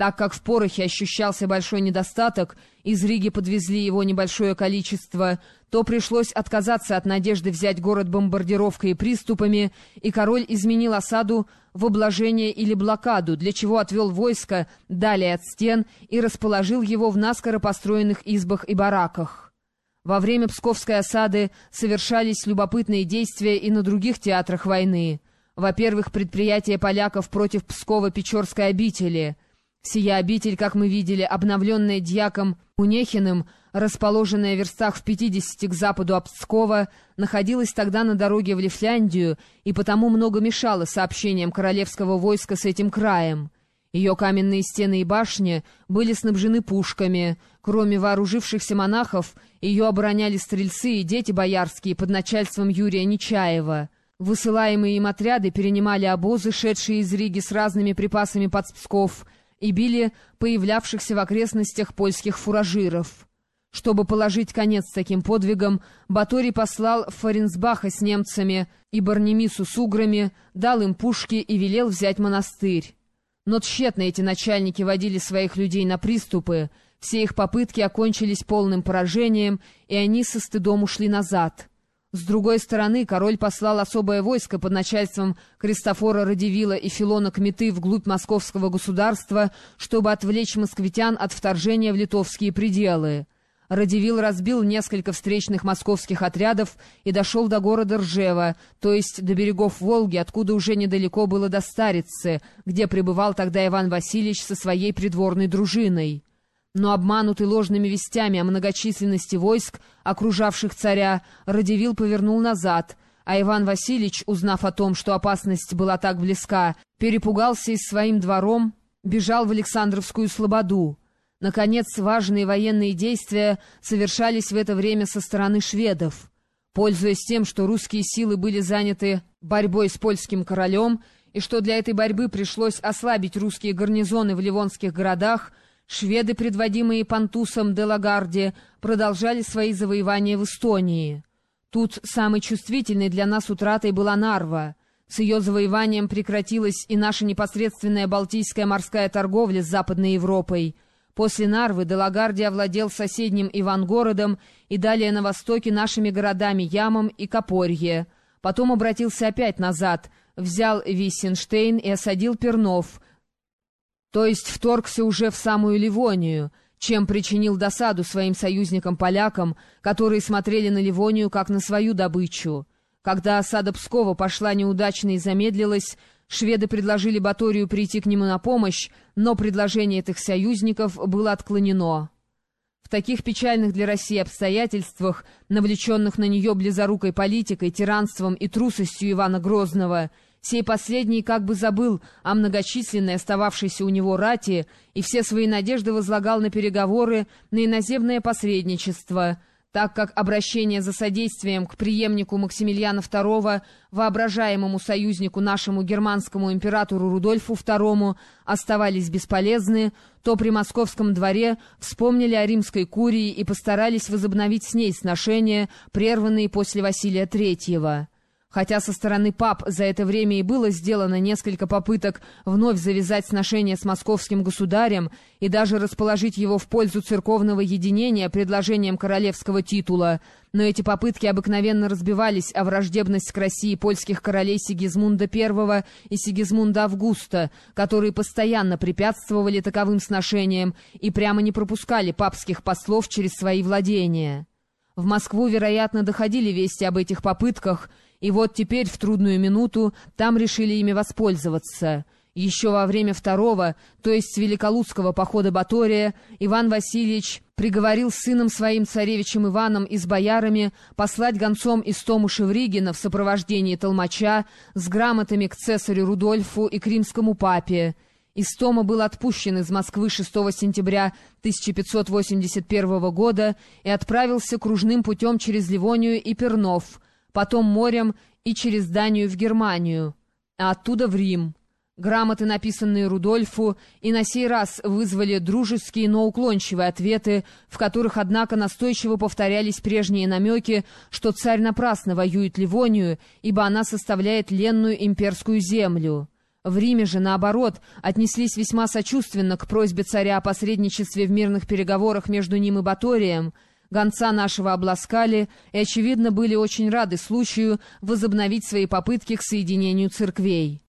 Так как в порохе ощущался большой недостаток, из Риги подвезли его небольшое количество, то пришлось отказаться от надежды взять город бомбардировкой и приступами, и король изменил осаду в обложение или блокаду, для чего отвел войско далее от стен и расположил его в наскоро построенных избах и бараках. Во время Псковской осады совершались любопытные действия и на других театрах войны. Во-первых, предприятие поляков против Псково-Печорской обители — Сия обитель, как мы видели, обновленная дьяком Унехиным, расположенная в верстах в 50 к западу от Пскова, находилась тогда на дороге в Лифляндию и потому много мешала сообщениям королевского войска с этим краем. Ее каменные стены и башни были снабжены пушками. Кроме вооружившихся монахов, ее обороняли стрельцы и дети боярские под начальством Юрия Нечаева. Высылаемые им отряды перенимали обозы, шедшие из Риги с разными припасами под Псков — и били появлявшихся в окрестностях польских фуражиров. Чтобы положить конец таким подвигам, Баторий послал Фаренсбаха с немцами и Барнемису с уграми, дал им пушки и велел взять монастырь. Но тщетно эти начальники водили своих людей на приступы, все их попытки окончились полным поражением, и они со стыдом ушли назад. С другой стороны, король послал особое войско под начальством Кристофора Радивила и Филона Кметы вглубь московского государства, чтобы отвлечь москвитян от вторжения в литовские пределы. Радивил разбил несколько встречных московских отрядов и дошел до города Ржева, то есть до берегов Волги, откуда уже недалеко было до Старицы, где пребывал тогда Иван Васильевич со своей придворной дружиной. Но обманутый ложными вестями о многочисленности войск, окружавших царя, Радивил повернул назад, а Иван Васильевич, узнав о том, что опасность была так близка, перепугался и своим двором бежал в Александровскую слободу. Наконец, важные военные действия совершались в это время со стороны шведов. Пользуясь тем, что русские силы были заняты борьбой с польским королем, и что для этой борьбы пришлось ослабить русские гарнизоны в ливонских городах, Шведы, предводимые Пантусом де Лагарде, продолжали свои завоевания в Эстонии. Тут самой чувствительной для нас утратой была Нарва. С ее завоеванием прекратилась и наша непосредственная балтийская морская торговля с Западной Европой. После Нарвы Делагарди овладел соседним Ивангородом и далее на востоке нашими городами Ямом и Копорье. Потом обратился опять назад, взял Виссенштейн и осадил Пернов — то есть вторгся уже в самую Ливонию, чем причинил досаду своим союзникам-полякам, которые смотрели на Ливонию как на свою добычу. Когда осада Пскова пошла неудачно и замедлилась, шведы предложили Баторию прийти к нему на помощь, но предложение этих союзников было отклонено. В таких печальных для России обстоятельствах, навлеченных на нее близорукой политикой, тиранством и трусостью Ивана Грозного, Сей последний как бы забыл о многочисленной остававшейся у него рати и все свои надежды возлагал на переговоры, на иноземное посредничество, так как обращение за содействием к преемнику Максимилиана II, воображаемому союзнику нашему германскому императору Рудольфу II, оставались бесполезны, то при московском дворе вспомнили о римской курии и постарались возобновить с ней сношения, прерванные после Василия III. Хотя со стороны пап за это время и было сделано несколько попыток вновь завязать сношения с московским государем и даже расположить его в пользу церковного единения предложением королевского титула, но эти попытки обыкновенно разбивались о враждебность к России польских королей Сигизмунда I и Сигизмунда Августа, которые постоянно препятствовали таковым сношениям и прямо не пропускали папских послов через свои владения. В Москву, вероятно, доходили вести об этих попытках, и вот теперь, в трудную минуту, там решили ими воспользоваться. Еще во время второго, то есть Великолудского похода Батория, Иван Васильевич приговорил сыном своим царевичем Иваном и с боярами послать гонцом из Тому Шевригина в сопровождении толмача с грамотами к цесарю Рудольфу и к римскому папе. Истома был отпущен из Москвы 6 сентября 1581 года и отправился кружным путем через Ливонию и Пернов, потом морем и через Данию в Германию, а оттуда в Рим. Грамоты, написанные Рудольфу, и на сей раз вызвали дружеские, но уклончивые ответы, в которых, однако, настойчиво повторялись прежние намеки, что царь напрасно воюет Ливонию, ибо она составляет ленную имперскую землю. В Риме же, наоборот, отнеслись весьма сочувственно к просьбе царя о посредничестве в мирных переговорах между ним и Баторием. Гонца нашего обласкали и, очевидно, были очень рады случаю возобновить свои попытки к соединению церквей.